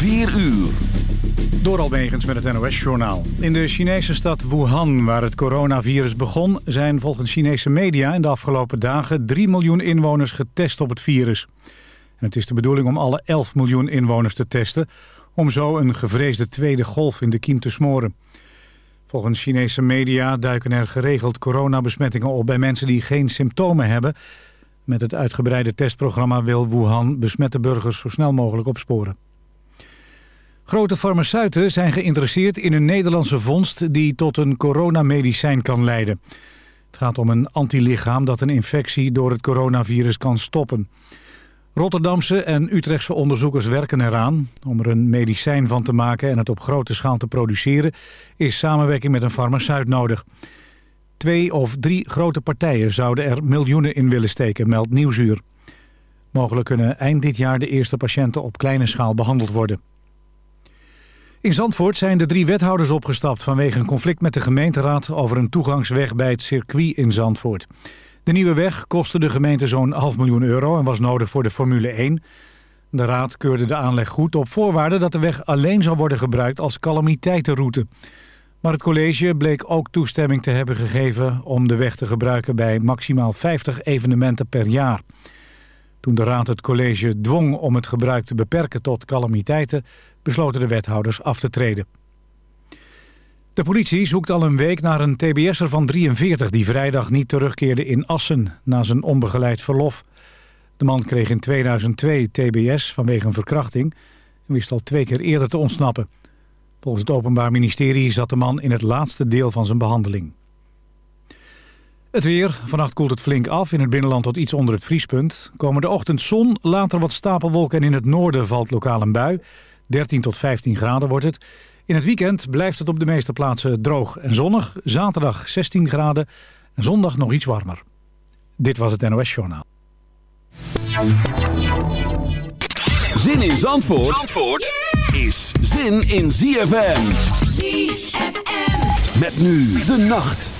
4 uur. Door Almegens met het NOS-journaal. In de Chinese stad Wuhan, waar het coronavirus begon... zijn volgens Chinese media in de afgelopen dagen 3 miljoen inwoners getest op het virus. En het is de bedoeling om alle 11 miljoen inwoners te testen... om zo een gevreesde tweede golf in de kiem te smoren. Volgens Chinese media duiken er geregeld coronabesmettingen op... bij mensen die geen symptomen hebben. Met het uitgebreide testprogramma wil Wuhan besmette burgers zo snel mogelijk opsporen. Grote farmaceuten zijn geïnteresseerd in een Nederlandse vondst die tot een coronamedicijn kan leiden. Het gaat om een antilichaam dat een infectie door het coronavirus kan stoppen. Rotterdamse en Utrechtse onderzoekers werken eraan. Om er een medicijn van te maken en het op grote schaal te produceren... is samenwerking met een farmaceut nodig. Twee of drie grote partijen zouden er miljoenen in willen steken, meldt Nieuwsuur. Mogelijk kunnen eind dit jaar de eerste patiënten op kleine schaal behandeld worden. In Zandvoort zijn de drie wethouders opgestapt vanwege een conflict met de gemeenteraad over een toegangsweg bij het circuit in Zandvoort. De nieuwe weg kostte de gemeente zo'n half miljoen euro en was nodig voor de Formule 1. De raad keurde de aanleg goed op voorwaarde dat de weg alleen zou worden gebruikt als calamiteitenroute. Maar het college bleek ook toestemming te hebben gegeven om de weg te gebruiken bij maximaal 50 evenementen per jaar. Toen de raad het college dwong om het gebruik te beperken tot calamiteiten, besloten de wethouders af te treden. De politie zoekt al een week naar een tbs'er van 43 die vrijdag niet terugkeerde in Assen na zijn onbegeleid verlof. De man kreeg in 2002 tbs vanwege een verkrachting en wist al twee keer eerder te ontsnappen. Volgens het Openbaar Ministerie zat de man in het laatste deel van zijn behandeling. Het weer. Vannacht koelt het flink af. In het binnenland tot iets onder het vriespunt. Komende ochtend zon, later wat stapelwolken en in het noorden valt lokaal een bui. 13 tot 15 graden wordt het. In het weekend blijft het op de meeste plaatsen droog en zonnig. Zaterdag 16 graden en zondag nog iets warmer. Dit was het NOS Journaal. Zin in Zandvoort, Zandvoort is zin in ZFM. ZFM. Met nu de nacht.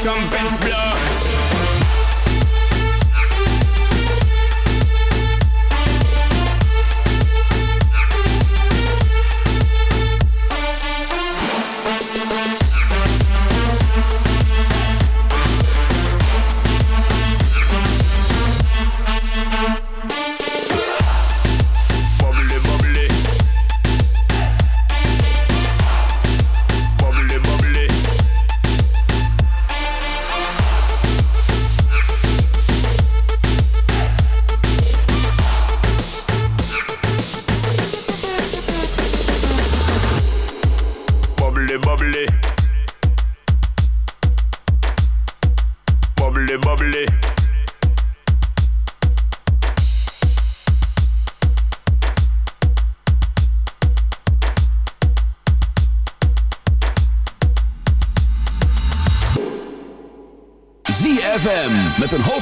Trumpets blow.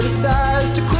decides to quit.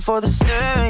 for the same.